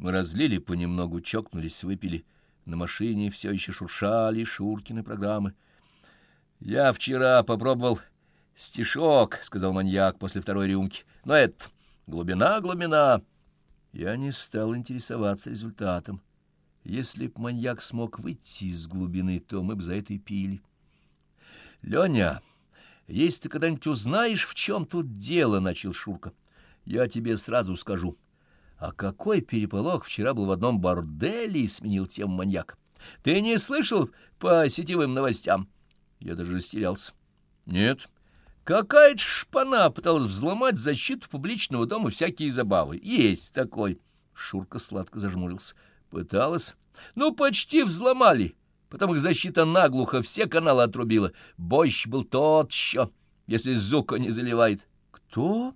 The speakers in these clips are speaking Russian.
Мы разлили понемногу, чокнулись, выпили. На машине все еще шуршали Шуркины программы. — Я вчера попробовал стишок, — сказал маньяк после второй рюмки. — Но это глубина, глубина. Я не стал интересоваться результатом. Если б маньяк смог выйти из глубины, то мы бы за это и пили. — Леня, если ты когда-нибудь узнаешь, в чем тут дело, — начал Шурка, — я тебе сразу скажу. А какой переполох вчера был в одном борделе, — сменил тему маньяк. Ты не слышал по сетевым новостям? Я даже растерялся. — Нет. Какая-то шпана пыталась взломать защиту публичного дома всякие забавы. Есть такой. Шурка сладко зажмурился. Пыталась. Ну, почти взломали. Потом их защита наглухо все каналы отрубила. Бойщ был тот еще, если Зука не заливает. Кто?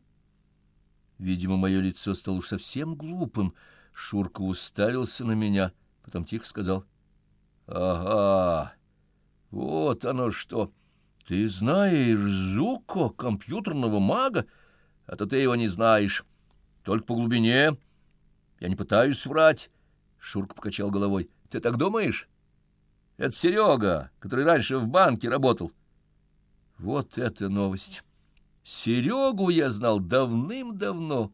Видимо, мое лицо стало уж совсем глупым. Шурка уставился на меня, потом тихо сказал. — Ага, вот оно что. Ты знаешь Зуко, компьютерного мага? А то ты его не знаешь. Только по глубине. Я не пытаюсь врать. Шурка покачал головой. — Ты так думаешь? Это Серега, который раньше в банке работал. Вот это новость! Серегу я знал давным-давно.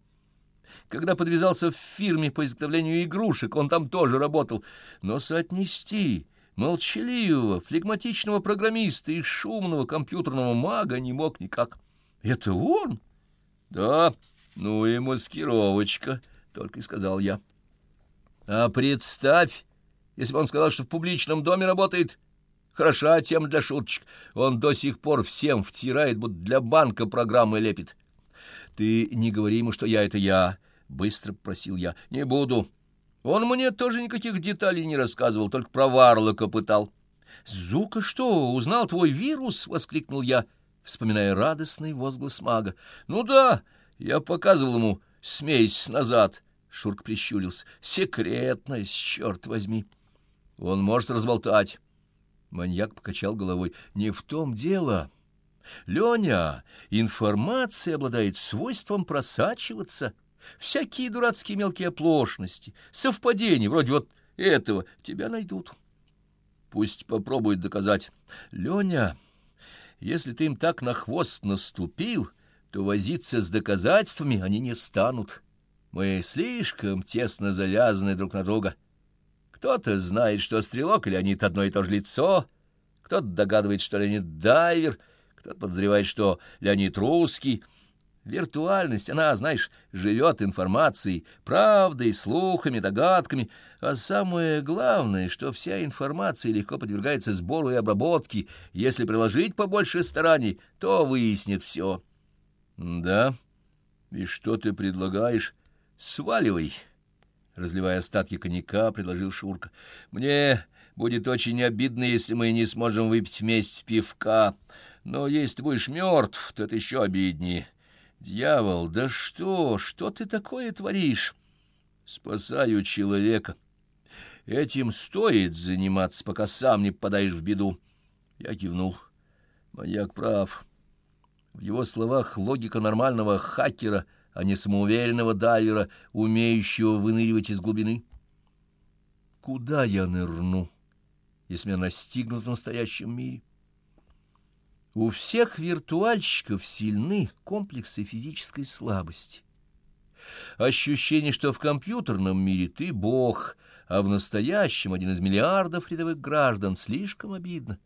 Когда подвязался в фирме по изготовлению игрушек, он там тоже работал. Но соотнести молчаливого, флегматичного программиста и шумного компьютерного мага не мог никак. Это он? Да, ну и маскировочка, только и сказал я. А представь, если бы он сказал, что в публичном доме работает... Хороша тема для шуточек. Он до сих пор всем втирает, будто для банка программы лепит. Ты не говори ему, что я — это я, — быстро просил я. Не буду. Он мне тоже никаких деталей не рассказывал, только про Варлока пытал. «Зука что, узнал твой вирус?» — воскликнул я, вспоминая радостный возглас мага. «Ну да, я показывал ему с месяц назад». Шурк прищурился. «Секретность, черт возьми!» «Он может разболтать». Маньяк покачал головой. «Не в том дело. Леня, информация обладает свойством просачиваться. Всякие дурацкие мелкие оплошности, совпадения, вроде вот этого, тебя найдут. Пусть попробует доказать. Леня, если ты им так на хвост наступил, то возиться с доказательствами они не станут». Мы слишком тесно завязаны друг на друга. Кто-то знает, что Стрелок и Леонид одно и то же лицо, кто-то догадывает, что Леонид дайвер, кто-то подозревает, что Леонид русский. Виртуальность, она, знаешь, живет информацией, правдой, слухами, догадками, а самое главное, что вся информация легко подвергается сбору и обработке. Если приложить побольше стараний, то выяснит все. — Да? И что ты предлагаешь? «Сваливай!» — разливая остатки коньяка, предложил Шурка. «Мне будет очень обидно, если мы не сможем выпить вместе пивка. Но если ты будешь мертв, то это еще обиднее. Дьявол, да что, что ты такое творишь? Спасаю человека. Этим стоит заниматься, пока сам не попадаешь в беду». Я кивнул. Маньяк прав. В его словах логика нормального хакера — а не самоуверенного дайвера, умеющего выныривать из глубины. Куда я нырну, если меня настигнут в настоящем мире? У всех виртуальщиков сильны комплексы физической слабости. Ощущение, что в компьютерном мире ты бог, а в настоящем один из миллиардов рядовых граждан, слишком обидно.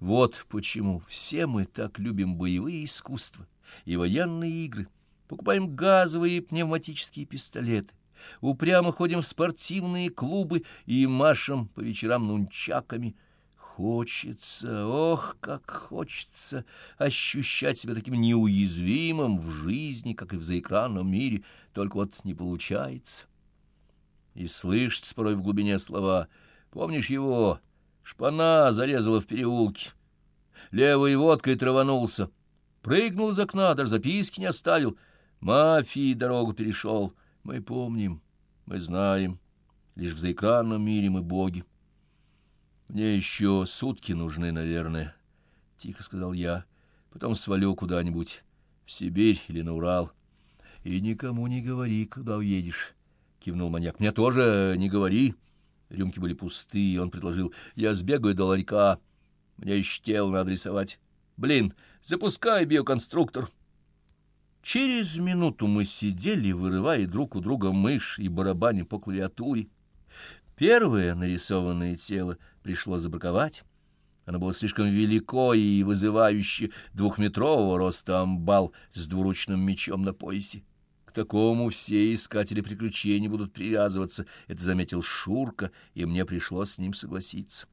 Вот почему все мы так любим боевые искусства и военные игры — покупаем газовые и пневматические пистолеты, упрямо ходим в спортивные клубы и машем по вечерам нунчаками. Хочется, ох, как хочется ощущать себя таким неуязвимым в жизни, как и в заэкранном мире, только вот не получается. И слышится порой в глубине слова «Помнишь его? Шпана зарезала в переулке. Левой водкой траванулся. Прыгнул из окна, даже записки не оставил». Мафии дорогу перешел. Мы помним, мы знаем. Лишь в заэкранном мире мы боги. Мне еще сутки нужны, наверное, — тихо сказал я. Потом свалю куда-нибудь, в Сибирь или на Урал. И никому не говори, куда уедешь. кивнул маньяк. — Мне тоже не говори. Рюмки были пустые, он предложил. — Я сбегаю до ларька. Мне еще тело надо рисовать. Блин, запускай биоконструктор. Через минуту мы сидели, вырывая друг у друга мышь и барабане по клавиатуре. Первое нарисованное тело пришлось забраковать. Оно было слишком велико и вызывающе двухметрового роста амбал с двуручным мечом на поясе. К такому все искатели приключений будут привязываться, это заметил Шурка, и мне пришлось с ним согласиться.